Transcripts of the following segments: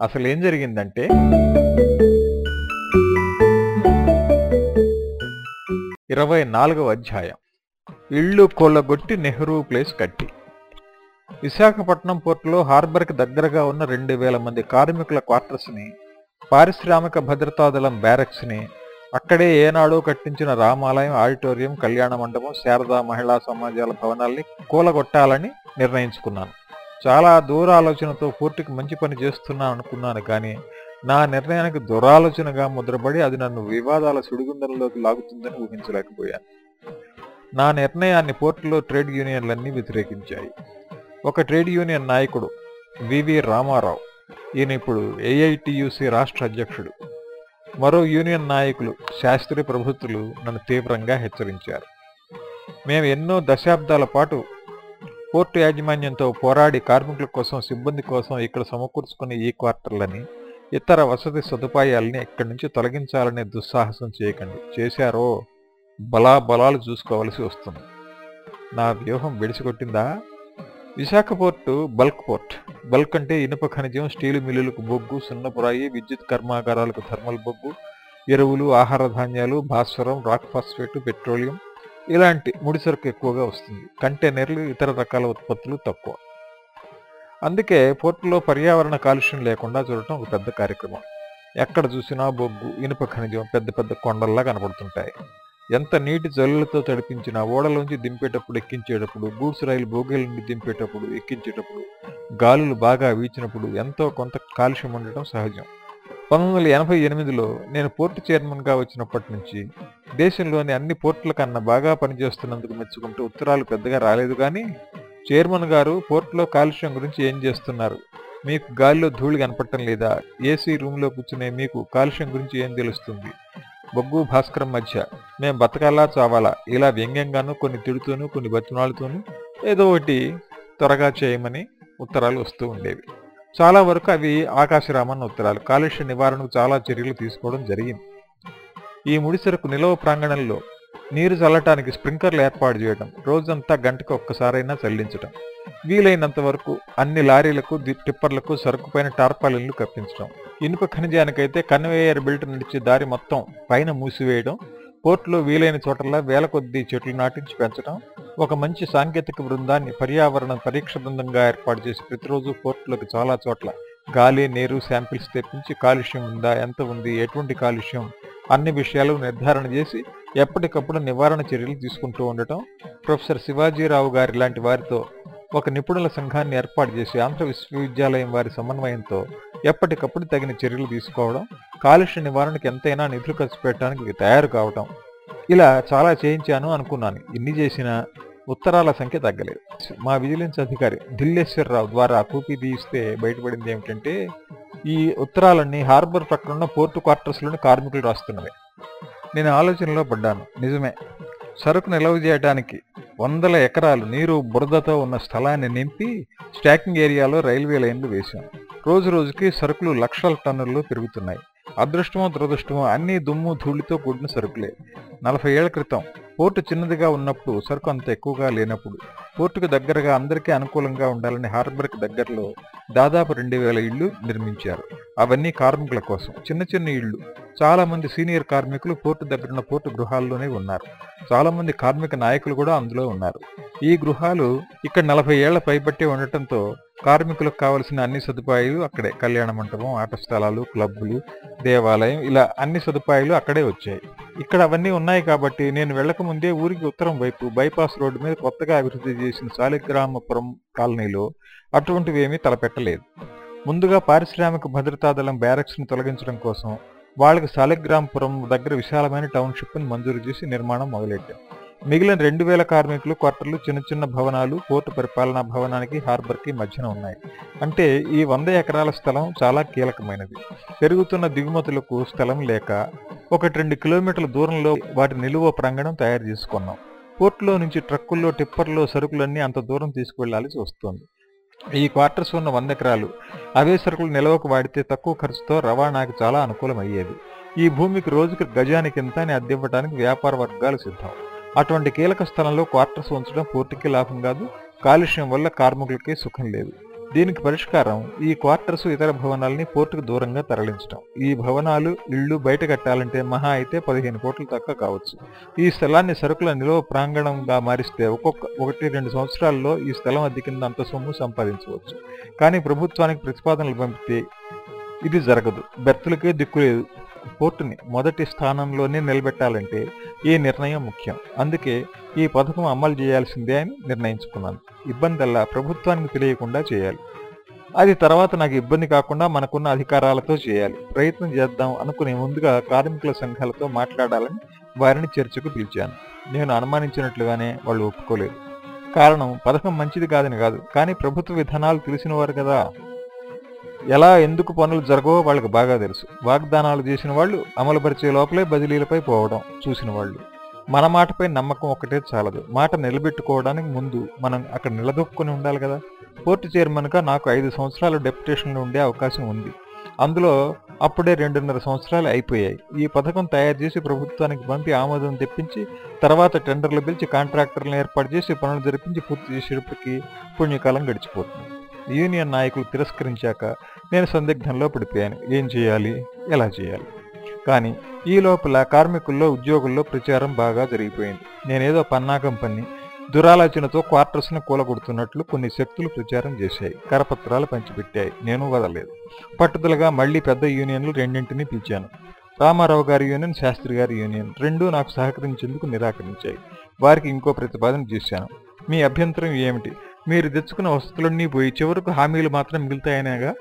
అసలు ఏం జరిగిందంటే ఇరవై నాలుగవ అధ్యాయం. ఇళ్ళు కొలగొట్టి నెహ్రూ ప్లేస్ కట్టి. విశాఖపట్నం పోర్టులో హార్బర్కి దగ్గరగా ఉన్న రెండు వేల మంది కార్మికుల క్వార్టర్స్ని పారిశ్రామిక భద్రతా దళం బ్యారక్స్ని అక్కడే ఏనాడో కట్టించిన రామాలయం ఆడిటోరియం కళ్యాణ మండపం శారదా మహిళా సమాజాల భవనాల్ని కూలగొట్టాలని నిర్ణయించుకున్నాను. చాలా దూర ఆలోచనతో పూర్తికి మంచి పని చేస్తున్నాను అనుకున్నాను కానీ నా నిర్ణయానికి దురాలోచనగా ముద్రపడి అది నన్ను వివాదాల సుడిగుండంలోకి లాగుతుందని ఊహించలేకపోయాను. నా నిర్ణయాన్ని పోర్టులో ట్రేడ్ యూనియన్లన్నీ వ్యతిరేకించాయి. ఒక ట్రేడ్ యూనియన్ నాయకుడు వివి రామారావు ఈయన ఇప్పుడు ఏఐటియుసి రాష్ట్ర అధ్యక్షుడు. మరో యూనియన్ నాయకులు శాస్త్రి ప్రభుత్వులు నన్ను తీవ్రంగా హెచ్చరించారు. మేము ఎన్నో దశాబ్దాల పాటు పోర్టు యాజమాన్యంతో పోరాడి కార్మికుల కోసం సిబ్బంది కోసం ఇక్కడ సమకూర్చుకునే ఈ క్వార్టర్లని ఇతర వసతి సదుపాయాలని ఇక్కడి నుంచి తొలగించాలనే దుస్సాహసం చేయకండి. చేశారో బలా బలాలు చూసుకోవలసి వస్తుంది. నా వ్యూహం విడిచికొట్టిందా? Visakha port bulk port. Bulk అంటే ఇనుప ఖనిజం స్టీలు మిల్లులకు బొగ్గు సున్నపురాయి విద్యుత్ కర్మాగారాలకు థర్మల్ బొగ్గు ఎరువులు ఆహార ధాన్యాలు భాస్వరం రాక్ ఫాస్ఫేట్ పెట్రోలియం ఇలాంటి ముడిసరుకు ఎక్కువగా వస్తుంది. కంటైనర్లు ఇతర రకాల ఉత్పత్తులు తక్కువ. అందుకే పోర్టులో పర్యావరణ కాలుష్యం లేకుండా చూడటం ఒక పెద్ద కార్యక్రమం. ఎక్కడ చూసినా బొగ్గు ఇనుప ఖనిజం పెద్ద పెద్ద కొండల్లా కనబడుతుంటాయి. ఎంత నీటి జల్లులతో తడిపించినా ఓడలోంచి దింపేటప్పుడు ఎక్కించేటప్పుడు గూడ్స్ రైలు బోగీల నుండి దింపేటప్పుడు ఎక్కించేటప్పుడు గాలులు బాగా వీచినప్పుడు ఎంతో కొంత కాలుష్యం ఉండటం సహజం. పంతొమ్మిది వందల ఎనభై ఎనిమిదిలో నేను పోర్టు చైర్మన్గా వచ్చినప్పటి నుంచి దేశంలోని అన్ని పోర్టుల కన్నా బాగా పనిచేస్తున్నందుకు మెచ్చుకుంటూ ఉత్తరాలు పెద్దగా రాలేదు కానీ చైర్మన్ గారు పోర్టులో కాలుష్యం గురించి ఏం చేస్తున్నారు? మీకు గాలిలో ధూళి కనపడటం లేదా? ఏసీ రూమ్లో కూర్చునే మీకు కాలుష్యం గురించి ఏం తెలుస్తుంది? బొగ్గు భాస్కరం మధ్య మేం బతకాలా చావాలా? ఇలా వ్యంగ్యంగాను కొన్ని తిడుతూను కొన్ని బతిమాలుతూను ఏదో ఒకటి త్వరగా చేయమని ఉత్తరాలు వస్తూ ఉండేవి. చాలా వరకు అవి ఆకాశరామన్న ఉత్తరాలు. కాలుష్య నివారణకు చాలా చర్యలు తీసుకోవడం జరిగింది. ఈ ముడిసరుకు నిలవ ప్రాంగణంలో నీరు చల్లటానికి స్ప్రింక్లర్లు ఏర్పాటు చేయడం రోజంతా గంటకు ఒక్కసారైనా చల్లించడం వీలైనంత వరకు అన్ని లారీలకు టిప్పర్లకు సరుకు పైన టార్పాలిన్లు కప్పించడం ఇనుప ఖనిజానికైతే కన్వేయర్ బెల్ట్ నడిచే దారి మొత్తం పైన మూసివేయడం పోర్టులో వీలైన చోటల్లా వేల కొద్దీ చెట్లు నాటించి పెంచడం ఒక మంచి సాంకేతిక బృందాన్ని పర్యావరణ పరీక్ష బృందంగా ఏర్పాటు చేసి ప్రతిరోజు పోర్టులకు చాలా చోట్ల గాలి నీరు శాంపిల్స్ తెప్పించి కాలుష్యం ఉందా ఎంత ఉంది ఎటువంటి కాలుష్యం అన్ని విషయాలు నిర్ధారణ చేసి ఎప్పటికప్పుడు నివారణ చర్యలు తీసుకుంటూ ఉండటం. ప్రొఫెసర్ శివాజీరావు గారి లాంటి వారితో ఒక నిపుణుల సంఘాన్ని ఏర్పాటు చేసి ఆంధ్ర విశ్వవిద్యాలయం వారి సమన్వయంతో ఎప్పటికప్పుడు తగిన చర్యలు తీసుకోవడం కాలుష్య నివారణకు ఎంతైనా నిధులు ఖర్చు పెట్టడానికి తయారు కావడం ఇలా చాలా చేయించాను అనుకున్నాను. ఇన్ని చేసినా ఉత్తరాల సంఖ్య తగ్గలేదు. మా విజిలెన్స్ అధికారి ఢిల్లేశ్వరరావు ద్వారా కూపీ తీస్తే బయటపడింది ఏమిటంటే ఈ ఉత్తరాలన్నీ హార్బర్ పక్కన ఉన్న పోర్టు క్వార్టర్స్లోని కార్మికులు రాస్తున్నవి. నేను ఆలోచనలో పడ్డాను. నిజమే. సరుకు నిల్వ చేయడానికి వందల ఎకరాలు నీరు బురదతో ఉన్న స్థలాన్ని నింపి స్టాకింగ్ ఏరియాలో రైల్వే లైన్లు వేశాం. రోజు రోజుకి సరుకులు లక్షల టన్నుల్లో పెరుగుతున్నాయి. అదృష్టమో దురదృష్టమో అన్ని దుమ్ము ధూళితో కూడిన సరుకులే. నలభై ఏళ్ళ క్రితం పోర్టు చిన్నదిగా ఉన్నప్పుడు సరుకు అంత ఎక్కువగా లేనప్పుడు పోర్టుకు దగ్గరగా అందరికీ అనుకూలంగా ఉండాలని హార్బర్కి దగ్గరలో దాదాపు రెండు వేల ఇళ్ళు నిర్మించారు. అవన్నీ కార్మికుల కోసం. చిన్న చిన్న ఇళ్ళు చాలామంది సీనియర్ కార్మికులు పోర్టు దగ్గరున్న పోర్టు గృహాల్లోనే ఉన్నారు. చాలామంది కార్మిక నాయకులు కూడా అందులో ఉన్నారు. ఈ గృహాలు ఇక్కడ నలభై ఏళ్ళ పైబట్టే ఉండటంతో కార్మికులకు కావలసిన అన్ని సదుపాయాలు అక్కడే. కళ్యాణ మంటపం ఆట స్థలాలు క్లబ్బులు దేవాలయం ఇలా అన్ని సదుపాయాలు అక్కడే వచ్చాయి. ఇక్కడ అవన్నీ ఉన్నాయి కాబట్టి నేను వెళ్ళక ముందే ఊరికి ఉత్తరం వైపు బైపాస్ రోడ్డు మీద కొత్తగా అభివృద్ధి చేసిన శాలిగ్రామపురం కాలనీలో అటువంటివేమీ తలపెట్టలేదు. ముందుగా పారిశ్రామిక భద్రతా దళం బ్యారక్స్ను తొలగించడం కోసం వాళ్ళకి శాలిగ్రామపురం దగ్గర విశాలమైన టౌన్షిప్ను మంజూరు చేసి నిర్మాణం మొదలెట్టాం. మిగిలిన రెండు వేల కార్మికులు క్వార్టర్లు చిన్న చిన్న భవనాలు పోర్టు పరిపాలనా భవనానికి హార్బర్కి మధ్యన ఉన్నాయి. అంటే ఈ వంద ఎకరాల స్థలం చాలా కీలకమైనది. పెరుగుతున్న దిగుమతులకు స్థలం లేక ఒకటి రెండు కిలోమీటర్ల దూరంలో వాటి నిలువ ప్రాంగణం తయారు చేసుకున్నాం. పోర్టులో నుంచి ట్రక్కుల్లో టిప్పర్లో సరుకులన్నీ అంత దూరం తీసుకువెళ్ళాల్సి వస్తుంది. ఈ క్వార్టర్స్ ఉన్న వంద ఎకరాలు అవే సరుకులు నిల్వకు వాడితే తక్కువ ఖర్చుతో రవాణాకి చాలా అనుకూలం అయ్యేది ఈ భూమికి రోజుకి గజానికి ఇంత అని అద్దెవ్వడానికి వ్యాపార వర్గాలు సిద్ధం. అటువంటి కీలక స్థలంలో క్వార్టర్స్ ఉంచడం పూర్తికి లాభం కాదు. కాలుష్యం వల్ల కార్మికులకి సుఖం లేదు. దీనికి పరిష్కారం ఈ క్వార్టర్స్ ఇతర భవనాలని పోర్టుకు దూరంగా తరలించడం. ఈ భవనాలు ఇళ్ళు బయట కట్టాలంటే మహా అయితే పదిహేను కోట్లు తక్కువ కావచ్చు. ఈ స్థలాన్ని సరుకుల నిలువ ప్రాంగణంగా మారిస్తే ఒక్కొక్క ఒకటి రెండు సంవత్సరాల్లో ఈ స్థలం అద్దె కింద అంత సొమ్ము సంపాదించవచ్చు. కానీ ప్రభుత్వానికి ప్రతిపాదనలు పంపితే ఇది జరగదు. బెర్తులకే దిక్కు లేదు. పోర్టుని మొదటి స్థానంలోనే నిలబెట్టాలంటే ఈ నిర్ణయం ముఖ్యం. అందుకే ఈ పథకం అమలు చేయాల్సిందే అని నిర్ణయించుకున్నాను. ఇబ్బందల్లా ప్రభుత్వానికి తెలియకుండా చేయాలి. అది తర్వాత నాకు ఇబ్బంది కాకుండా మనకున్న అధికారాలతో చేయాలి. ప్రయత్నం చేద్దాం అనుకునే ముందుగా కార్మికుల సంఘాలతో మాట్లాడాలని వారిని చర్చకు పిలిచాను. నేను అనుమానించినట్లుగానే వాళ్ళు ఒప్పుకోలేదు. కారణం పథకం మంచిది కాదని కాదు. కానీ ప్రభుత్వ విధానాలు తెలిసినవారు కదా. ఎలా ఎందుకు పనులు జరగవో వాళ్ళకి బాగా తెలుసు. వాగ్దానాలు చేసిన వాళ్ళు అమలుపరిచే లోపలే బదిలీలపై పోవడం చూసిన వాళ్ళు. మన మాటపై నమ్మకం ఒకటే చాలదు. మాట నిలబెట్టుకోవడానికి ముందు మనం అక్కడ నిలదొక్కుని ఉండాలి కదా. పోర్టు చైర్మన్గా నాకు ఐదు సంవత్సరాలు డెప్యుటేషన్లో ఉండే అవకాశం ఉంది. అందులో అప్పుడే రెండున్నర సంవత్సరాలు అయిపోయాయి. ఈ పథకం తయారు చేసి ప్రభుత్వానికి పంపి ఆమోదం తెప్పించి తర్వాత టెండర్లు పిలిచి కాంట్రాక్టర్లను ఏర్పాటు చేసి పనులు జరిపించి పూర్తి చేసేటప్పటికి పుణ్యకాలం గడిచిపోతుంది. యూనియన్ నాయకులు తిరస్కరించాక నేను సందిగ్ధంలో పడిపోయాను. ఏం చేయాలి? ఎలా చేయాలి? కానీ ఈ లోపల కార్మికుల్లో ఉద్యోగుల్లో ప్రచారం బాగా జరిగిపోయింది. నేనేదో పన్నాగం పన్ని దురాలోచనతో క్వార్టర్స్ను కూలగొడుతున్నట్లు కొన్ని శక్తులు ప్రచారం చేశాయి. కరపత్రాలు పంచిపెట్టాయి. నేను వదలలేదు. పట్టుదలగా మళ్ళీ పెద్ద యూనియన్లు రెండింటినీ పిలిచాను. రామారావు గారి యూనియన్ శాస్త్రి గారి యూనియన్ రెండూ నాకు సహకరించేందుకు నిరాకరించాయి. వారికి ఇంకో ప్రతిపాదన చేశాను. మీ అభ్యంతరం ఏమిటి? మీరు తెచ్చుకున్న వసతులన్నీ పోయి చివరకు హామీలు మాత్రం మిగులుతాయనేగా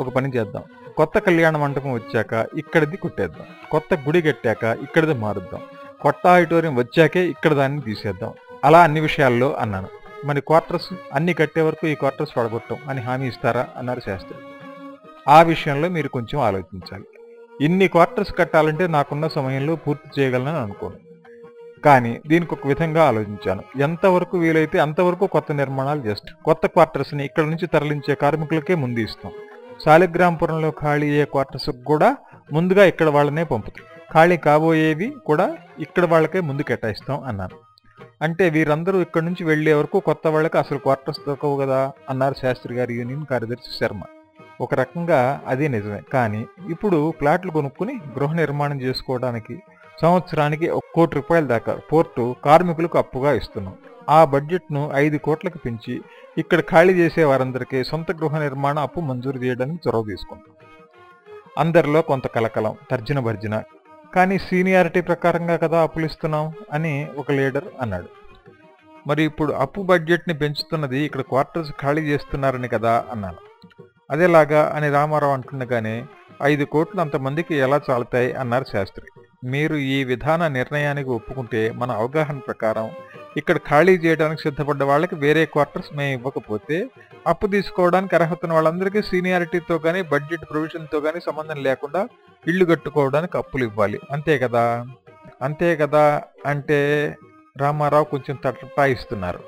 ఒక పని చేద్దాం. కొత్త కళ్యాణ మండపం వచ్చాక ఇక్కడిది కొట్టేద్దాం. కొత్త గుడి కట్టాక ఇక్కడిది మారుద్దాం. కొత్త ఆడిటోరియం వచ్చాకే ఇక్కడ దాన్ని తీసేద్దాం. అలా అన్ని విషయాల్లో అన్నాను. మరి క్వార్టర్స్ అన్ని కట్టే వరకు ఈ క్వార్టర్స్ పడగొట్టం అని హామీ ఇస్తారా? అన్నారు శాస్త్రి. ఆ విషయంలో మీరు కొంచెం ఆలోచించాలి. ఇన్ని క్వార్టర్స్ కట్టాలంటే నాకున్న సమయంలో పూర్తి చేయగలనని అనుకోను. కానీ దీనికి ఒక విధంగా ఆలోచించాను. ఎంతవరకు వీలైతే అంతవరకు కొత్త నిర్మాణాలు జస్ట్ కొత్త క్వార్టర్స్ని ఇక్కడ నుంచి తరలించే కార్మికులకే ముందు ఇస్తాం శాలిగ్రాంపురంలో ఖాళీ అయ్యే క్వార్టర్స్ కూడా ముందుగా ఇక్కడ వాళ్ళనే పంపుతాం. ఖాళీ కాబోయేవి కూడా ఇక్కడ వాళ్ళకే ముందు కేటాయిస్తాం అన్నాను అంటే వీరందరూ ఇక్కడ నుంచి వెళ్ళే వరకు కొత్త వాళ్ళకి అసలు క్వార్టర్స్ దొరకవు కదా అన్నారు శాస్త్రి గారి యూనియన్ కార్యదర్శి శర్మ. ఒక రకంగా అదే నిజమే. కానీ ఇప్పుడు ప్లాట్లు కొనుక్కుని గృహ నిర్మాణం చేసుకోవడానికి సంవత్సరానికి ఒక కోటి రూపాయల దాకా పోర్టు కార్మికులకు అప్పుగా ఇస్తున్నాం. ఆ బడ్జెట్ను ఐదు కోట్లకు పెంచి ఇక్కడ ఖాళీ చేసే వారందరికీ సొంత గృహ నిర్మాణ అప్పు మంజూరు చేయడానికి చొరవ తీసుకుంటాం. అందరిలో కొంత కలకలం తర్జన భర్జన. కానీ సీనియారిటీ ప్రకారంగా కదా అప్పులు ఇస్తున్నాం అని ఒక లీడర్ అన్నాడు. మరి ఇప్పుడు అప్పు బడ్జెట్ని పెంచుతున్నది ఇక్కడ క్వార్టర్స్ ఖాళీ చేస్తున్నారని కదా అన్నాను. అదేలాగా అని రామారావు అంటుండగానే ఐదు కోట్లు అంతమందికి ఎలా చాలుతాయి అన్నారు శాస్త్రి. మీరు ఈ విధాన నిర్ణయానికి ఒప్పుకుంటే మన అవగాహన ప్రకారం ఇక్కడ ఖాళీ చేయడానికి సిద్ధపడ్డ వాళ్ళకి వేరే క్వార్టర్స్ మేము ఇవ్వకపోతే అప్పు తీసుకోవడానికి అర్హత ఉన్న వాళ్ళందరికీ సీనియారిటీతో కానీ బడ్జెట్ ప్రొవిజన్తో కానీ సంబంధం లేకుండా ఇల్లు కట్టుకోవడానికి అప్పులు ఇవ్వాలి. అంతే కదా? అంతే కదా? అంటే రామారావు కొంచెం తటపాయిస్తున్నారు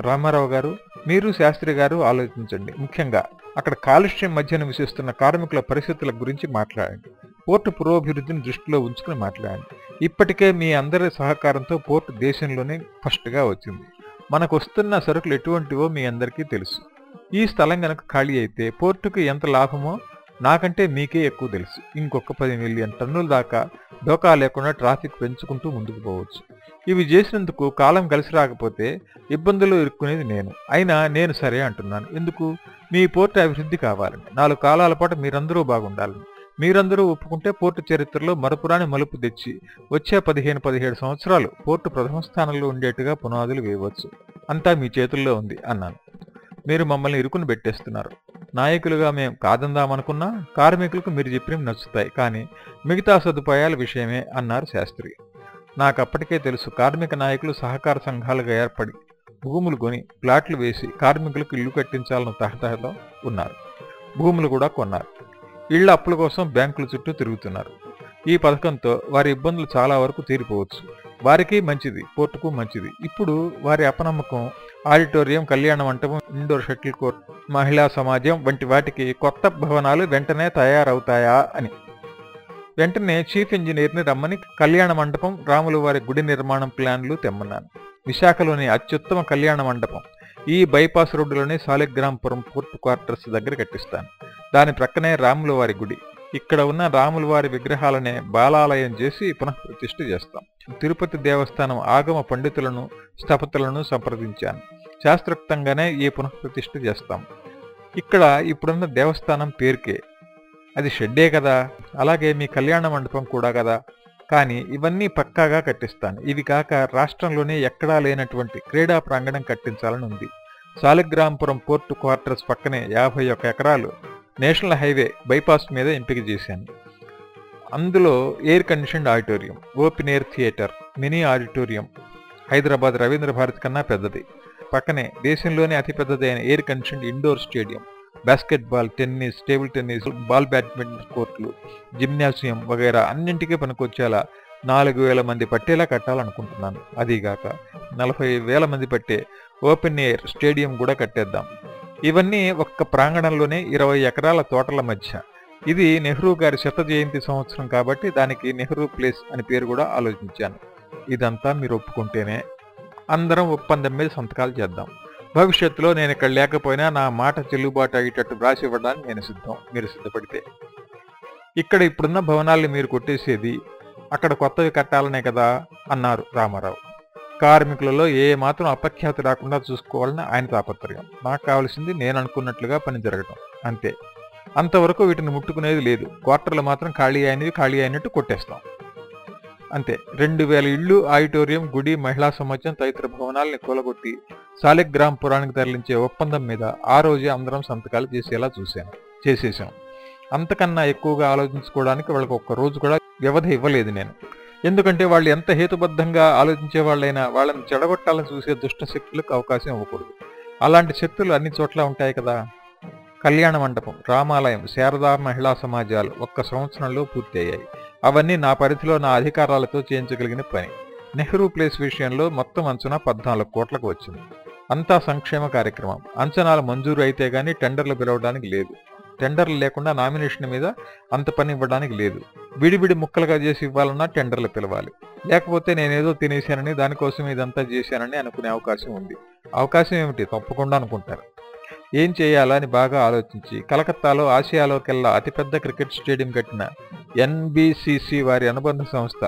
రామారావు గారు మీరు శాస్త్రి గారు ఆలోచించండి. ముఖ్యంగా అక్కడ కాలుష్యం మధ్య నివసిస్తున్న కార్మికుల పరిస్థితుల గురించి మాట్లాడండి. పోర్టు పురోభివృద్ధిని దృష్టిలో ఉంచుకుని మాట్లాడండి ఇప్పటికే మీ అందరి సహకారంతో పోర్టు దేశంలోనే ఫస్ట్గా వచ్చింది. మనకు వస్తున్న సరుకులు ఎటువంటివో మీ అందరికీ తెలుసు. ఈ స్థలం గనక ఖాళీ అయితే పోర్టుకు ఎంత లాభమో నాకంటే మీకే ఎక్కువ తెలుసు. ఇంకొక పది మిలియన్ టన్నుల దాకా డోకా లేకుండా ట్రాఫిక్ పెంచుకుంటూ ముందుకు పోవచ్చు. ఇవి చేసినందుకు కాలం కలిసి రాకపోతే ఇబ్బందులు ఇరుక్కునేది నేను. అయినా నేను సరే అంటున్నాను. ఎందుకు? మీ పోర్టు అభివృద్ధి కావాలని. నాలుగు కాలాల పాటు మీరందరూ బాగుండాలని. మీరందరూ ఒప్పుకుంటే పోర్టు చరిత్రలో మరపురాని మలుపు తెచ్చి వచ్చే పదిహేను పదిహేడు సంవత్సరాలు పోర్టు ప్రథమ స్థానంలో ఉండేట్టుగా పునాదులు వేయవచ్చు. అంతా మీ చేతుల్లో ఉంది అన్నాను. మీరు మమ్మల్ని ఇరుకుని పెట్టేస్తున్నారు. నాయకులుగా మేము కాదందామనుకున్నా కార్మికులకు మీరు చెప్పినవి నచ్చుతాయి. కానీ మిగతా సదుపాయాల విషయమే అన్నారు శాస్త్రి. నాకు అప్పటికే తెలుసు కార్మిక నాయకులు సహకార సంఘాలుగా ఏర్పడి భూములు కొని ప్లాట్లు వేసి కార్మికులకు ఇల్లు కట్టించాలన్న తహతహలో ఉన్నారు. భూములు కూడా కొన్నారు. ఇళ్ళ అప్పుల కోసం బ్యాంకుల చుట్టూ తిరుగుతున్నారు. ఈ పథకంతో వారి ఇబ్బందులు చాలా వరకు తీరిపోవచ్చు. వారికి మంచిది పోర్టుకు మంచిది. ఇప్పుడు వారి అపనమ్మకం ఆడిటోరియం కళ్యాణ మంటపం ఇండోర్ షటిల్ కోర్ట్ మహిళా సమాజం వంటి వాటికి కొత్త భవనాలు వెంటనే తయారవుతాయా అని. వెంటనే చీఫ్ ఇంజనీర్ని రమ్మని కళ్యాణ మండపం రాములు వారి గుడి నిర్మాణం ప్లాన్లు తెమ్మన్నాను. విశాఖలోని అత్యుత్తమ కళ్యాణ మండపం ఈ బైపాస్ రోడ్డులోనే సాలిగ్రాంపురం ఫోర్త్ క్వార్టర్స్ దగ్గర కట్టిస్తాను. దాని ప్రక్కనే రాముల వారి గుడి. ఇక్కడ ఉన్న రాముల వారి విగ్రహాలనే బాలాలయం చేసి పునఃప్రతిష్ఠ చేస్తాం. తిరుపతి దేవస్థానం ఆగమ పండితులను స్థపతులను సంప్రదించాను. శాస్త్రోక్తంగానే ఈ పునఃప్రతిష్ఠ చేస్తాం. ఇక్కడ ఇప్పుడున్న దేవస్థానం పేరుకే. అది షెడ్డే కదా. అలాగే మీ కళ్యాణ మండపం కూడా కదా. కానీ ఇవన్నీ పక్కాగా కట్టిస్తాను. ఇవి కాక రాష్ట్రంలోనే ఎక్కడా లేనటువంటి క్రీడా ప్రాంగణం కట్టించాలని ఉంది. సాలిగ్రాంపురం పోర్టు క్వార్టర్స్ పక్కనే యాభై ఒక్క ఎకరాలు నేషనల్ హైవే బైపాస్ మీద ఎంపిక చేశాను. అందులో air conditioned auditorium open air theatre mini auditorium Hyderabad Ravindra Bharat కన్నా పెద్దది. పక్కనే దేశంలోనే అతిపెద్దదైన air conditioned indoor stadium basketball tennis table tennis ball badminton కోర్టులు జిమ్నాసియం వగైరా అన్నింటికీ పనికొచ్చేలా నాలుగు వేల మంది పట్టేలా కట్టాలనుకుంటున్నాను. అదీగాక నలభై వేల మంది పట్టే ఓపెన్ ఎయిర్ స్టేడియం కూడా కట్టేద్దాం. ఇవన్నీ ఒక్క ప్రాంగణంలోనే ఇరవై ఎకరాల తోటల మధ్య. ఇది నెహ్రూ గారి శత జయంతి సంవత్సరం కాబట్టి దానికి నెహ్రూ ప్లేస్ అని పేరు కూడా ఆలోచించాను. ఇదంతా మీరు ఒప్పుకుంటేనే అందరం ఒప్పందం మీద సంతకాలు చేద్దాం. భవిష్యత్తులో నేను ఇక్కడ లేకపోయినా నా మాట చెల్లుబాటు అయ్యేటట్టు రాసి ఇవ్వడానికి నేను సిద్ధం. మీరు సిద్ధపడితే. ఇక్కడ ఇప్పుడున్న భవనాల్ని మీరు కొట్టేసేది అక్కడ కొత్తవి కట్టాలనే కదా అన్నారు రామారావు. కార్మికులలో ఏ మాత్రం అపఖ్యాతి రాకుండా చూసుకోవాలని ఆయన తాపత్రయం. నాకు కావాల్సింది నేను అనుకున్నట్లుగా పని జరగటం. అంతే. అంతవరకు వీటిని ముట్టుకునేది లేదు. క్వార్టర్లు మాత్రం ఖాళీ అయినవి ఖాళీ అయినట్టు కొట్టేస్తాం. అంతే. రెండు వేల ఇళ్ళు ఆడిటోరియం గుడి మహిళా సమాజం తదితర భవనాల్ని కూలగొట్టి సాలిగ్రామ్ పురానికి తరలించే ఒప్పందం మీద ఆ రోజే అందరం సంతకాలు చేసేలా చూశాను చేసేసాం అంతకన్నా ఎక్కువగా ఆలోచించుకోవడానికి వాళ్ళకి ఒక్క రోజు కూడా వ్యవధి ఇవ్వలేదు నేను. ఎందుకంటే వాళ్ళు ఎంత హేతుబద్ధంగా ఆలోచించే వాళ్ళైనా వాళ్ళని చెడగొట్టాలని చూసే దుష్ట శక్తులకు అవకాశం ఇవ్వకూడదు. అలాంటి శక్తులు అన్ని చోట్ల ఉంటాయి కదా. కళ్యాణ మండపం రామాలయం శారదా మహిళా సమాజాలు ఒక్క సంవత్సరంలో పూర్తయ్యాయి. అవన్నీ నా పరిధిలో నా అధికారాలతో చేయించగలిగిన పని. నెహ్రూ ప్లేస్ విషయంలో మొత్తం అంచనా పద్నాలుగు కోట్లకు వచ్చింది. అంతా సంక్షేమ కార్యక్రమం. అంచనాలు మంజూరు అయితే గానీ టెండర్లు పిలవడానికి లేదు. టెండర్లు లేకుండా నామినేషన్ మీద అంత పని ఇవ్వడానికి లేదు. విడివిడి ముక్కలుగా చేసి ఇవ్వాలన్నా టెండర్లు పిలవాలి. లేకపోతే నేనేదో తినేశానని దానికోసం ఇదంతా చేశానని అనుకునే అవకాశం ఉంది. అవకాశం ఏమిటి? తప్పకుండా అనుకుంటారు. ఏం చేయాలా అని బాగా ఆలోచించి కలకత్తాలో ఆసియాలోకెల్లా అతిపెద్ద క్రికెట్ స్టేడియం కట్టిన ఎన్బిసిసి వారి అనుబంధ సంస్థ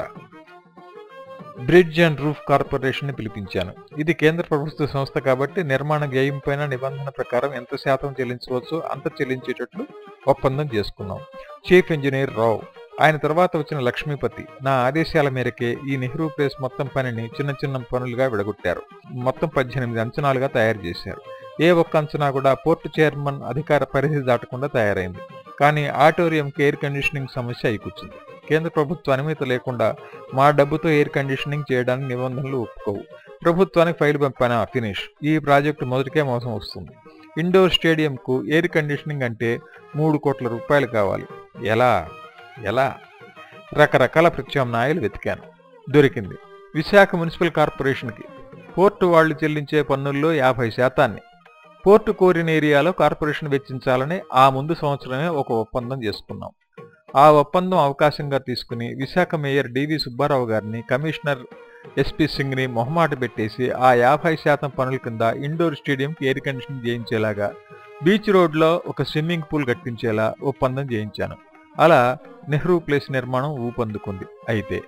బ్రిడ్జ్ అండ్ రూఫ్ కార్పొరేషన్ని పిలిపించాను. ఇది కేంద్ర ప్రభుత్వ సంస్థ కాబట్టి నిర్మాణ వ్యయం పైన నిబంధన ప్రకారం ఎంత శాతం చెల్లించవచ్చో అంత చెల్లించేటట్లు ఒప్పందం చేసుకున్నాం. చీఫ్ ఇంజనీర్ రావు ఆయన తర్వాత వచ్చిన లక్ష్మీపతి నా ఆదేశాల మేరకే ఈ నెహ్రూ ప్లేస్ మొత్తం పనిని చిన్న చిన్న పనులుగా విడగొట్టారు. మొత్తం పద్దెనిమిది అంచనాలుగా తయారు చేశారు. ఏ ఒక్క అంచనా కూడా పోర్టు చైర్మన్ అధికార పరిధి దాటకుండా తయారైంది. కానీ ఆటోరియం ఎయిర్ కండిషనింగ్ సమస్య అయికూర్చింది కేంద్ర ప్రభుత్వ అనుమతి లేకుండా మా డబ్బుతో ఎయిర్ కండిషనింగ్ చేయడానికి నిబంధనలు ఒప్పుకోవు. ప్రభుత్వానికి ఫైల్ పంపాన ఫినిష్. ఈ ప్రాజెక్టు మొదటికే మోసం వస్తుంది. ఇండోర్ స్టేడియంకు ఎయిర్ కండిషనింగ్ అంటే మూడు కోట్ల రూపాయలు కావాలి. ఎలా? ఎలా? రకరకాల ప్రత్యామ్నాయాలు వెతికాను. దొరికింది. విశాఖ మున్సిపల్ కార్పొరేషన్కి. పోర్టు వాళ్ళు చెల్లించే పన్నుల్లో యాభై శాతాన్ని. పోర్టు కోరిన ఏరియాలో కార్పొరేషన్ వెచ్చించాలని ఆ ముందు సంవత్సరమే ఒక ఒప్పందం చేసుకున్నాం. ఆ ఒప్పందం అవకాశంగా తీసుకుని విశాఖ మేయర్ డివి సుబ్బారావు గారిని కమిషనర్ ఎస్పీ సింగ్ని మొహమాట పెట్టేసి ఆ యాభై శాతం పనుల కింద ఇండోర్ స్టేడియంకి ఎయిర్ కండిషన్ చేయించేలాగా బీచ్ రోడ్లో ఒక స్విమ్మింగ్ పూల్ కట్టించేలా ఒప్పందం చేయించాను. అలా నెహ్రూ ప్లేస్ నిర్మాణం ఊపందుకుంది. అయితే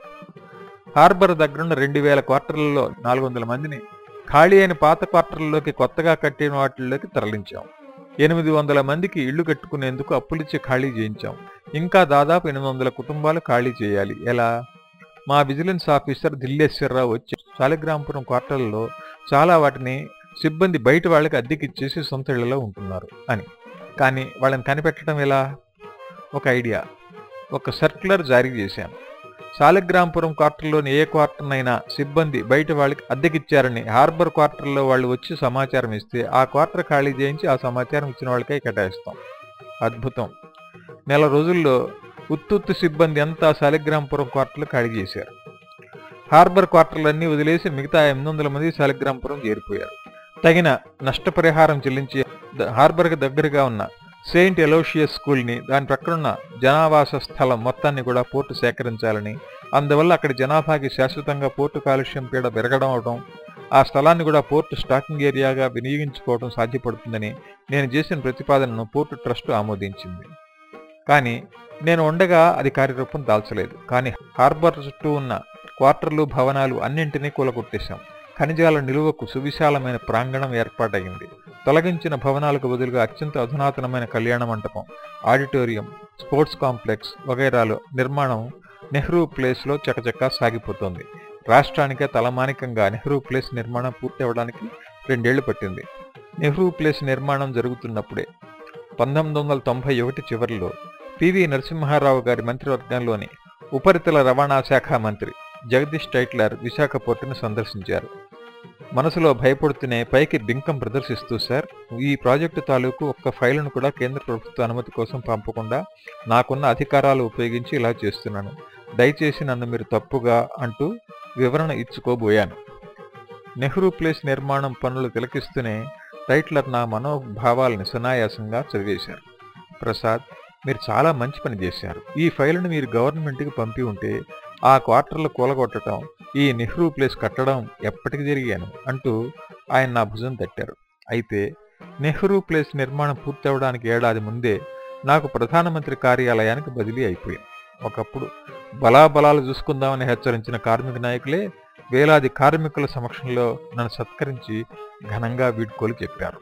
హార్బర్ దగ్గరున్న రెండు వేల క్వార్టర్లలో నాలుగు వందల మందిని ఖాళీ అయిన పాత క్వార్టర్లలోకి కొత్తగా కట్టిన వాటిల్లోకి తరలించాం. ఎనిమిది వందల మందికి ఇళ్ళు కట్టుకునేందుకు అప్పులిచ్చి ఖాళీ చేయించాం. ఇంకా దాదాపు ఎనిమిది వందల కుటుంబాలు ఖాళీ చేయాలి. ఎలా? మా విజిలెన్స్ ఆఫీసర్ దిల్లేశ్వరరావు వచ్చి శాలిగ్రాంపురం క్వార్టర్లలో చాలా వాటిని సిబ్బంది బయట వాళ్ళకి అద్దెకిచ్చేసి సొంత ఇళ్ళలో ఉంటున్నారు అని. కానీ వాళ్ళని కనిపెట్టడం ఎలా? ఒక ఐడియా. ఒక సర్క్యులర్ జారీ చేశాను సాలిగ్రాంపురం క్వార్టర్లోని ఏ క్వార్టర్నైనా సిబ్బంది బయట వాళ్ళకి అద్దెకిచ్చారని హార్బర్ క్వార్టర్లో వాళ్ళు వచ్చి సమాచారం ఇస్తే ఆ క్వార్టర్ ఖాళీ చేయించి ఆ సమాచారం ఇచ్చిన వాళ్ళకే కేటాయిస్తాం. అద్భుతం. నెల రోజుల్లో ఉత్తుత్తు సిబ్బంది అంతా సాలిగ్రాంపురం క్వార్టర్లు ఖాళీ చేశారు. హార్బర్ క్వార్టర్లన్నీ వదిలేసి మిగతా ఎనిమిది వందల మంది సాలిగ్రాంపురం చేరిపోయారు. తగిన నష్టపరిహారం చెల్లించి హార్బర్కి దగ్గరగా ఉన్న సెయింట్ ఎలోషియస్ స్కూల్ని దాని ప్రక్కనున్న జనావాస స్థలం మొత్తాన్ని కూడా పోర్టు సేకరించాలని అందువల్ల అక్కడి జనాభాకి శాశ్వతంగా పోర్టు కాలుష్యం పీడ పెరగడం అవడం ఆ స్థలాన్ని కూడా పోర్టు స్టాకింగ్ ఏరియాగా వినియోగించుకోవడం సాధ్యపడుతుందని నేను చేసిన ప్రతిపాదనను పోర్టు ట్రస్ట్ ఆమోదించింది. కానీ నేను ఉండగా అది కార్యరూపం దాల్చలేదు. కానీ హార్బర్ చుట్టూ ఉన్న క్వార్టర్లు భవనాలు అన్నింటినీ కూలగొట్టేశాం. ఖనిజాల నిలువకు సువిశాలమైన ప్రాంగణం ఏర్పాటైంది తొలగించిన భవనాలకు బదులుగా అత్యంత అధునాతనమైన కళ్యాణ మంటపం ఆడిటోరియం స్పోర్ట్స్ కాంప్లెక్స్ వగైరాలో నిర్మాణం నెహ్రూ ప్లేస్లో చకచకా సాగిపోతోంది. రాష్ట్రానికే తలమానికంగా నెహ్రూ ప్లేస్ నిర్మాణం పూర్తి అవ్వడానికి రెండేళ్ళు పట్టింది. నెహ్రూ ప్లేస్ నిర్మాణం జరుగుతున్నప్పుడే పంతొమ్మిది వందల తొంభై ఒకటి చివరిలో పివి నరసింహారావు గారి మంత్రివర్గంలోని ఉపరితల రవాణా శాఖ మంత్రి జగదీష్ టైట్లర్ విశాఖ పోర్టును సందర్శించారు. మనసులో భయపడుతూనే పైకి బింకం ప్రదర్శిస్తూ సార్ ఈ ప్రాజెక్టు తాలూకు ఒక్క ఫైల్ను కూడా కేంద్ర ప్రభుత్వ అనుమతి కోసం పంపకుండా నాకున్న అధికారాలు ఉపయోగించి ఇలా చేస్తున్నాను. దయచేసి నన్ను మీరు తప్పుగా అంటూ వివరణ ఇచ్చుకోబోయాను. నెహ్రూ ప్లేస్ నిర్మాణం పనులు తిలకిస్తూనే టైట్లర్ నా మనోభావాల్ని సునాయాసంగా చదివేశారు. ప్రసాద్ మీరు చాలా మంచి పని చేశారు. ఈ ఫైల్ను మీరు గవర్నమెంట్కి పంపి ఉంటే ఆ క్వార్టర్లు కూలగొట్టడం ఈ నెహ్రూ ప్లేస్ కట్టడం ఎప్పటికి జరిగాను అంటూ ఆయన నా భుజం తట్టారు. అయితే నెహ్రూ ప్లేస్ నిర్మాణం పూర్తవడానికి ఏడాది ముందే నాకు ప్రధానమంత్రి కార్యాలయానికి బదిలీ అయిపోయింది. ఒకప్పుడు బలాబలాలు చూసుకుందామని హెచ్చరించిన కార్మిక నాయకులే వేలాది కార్మికుల సమక్షంలో నన్ను సత్కరించి ఘనంగా వీడ్కోలు చెప్పారు.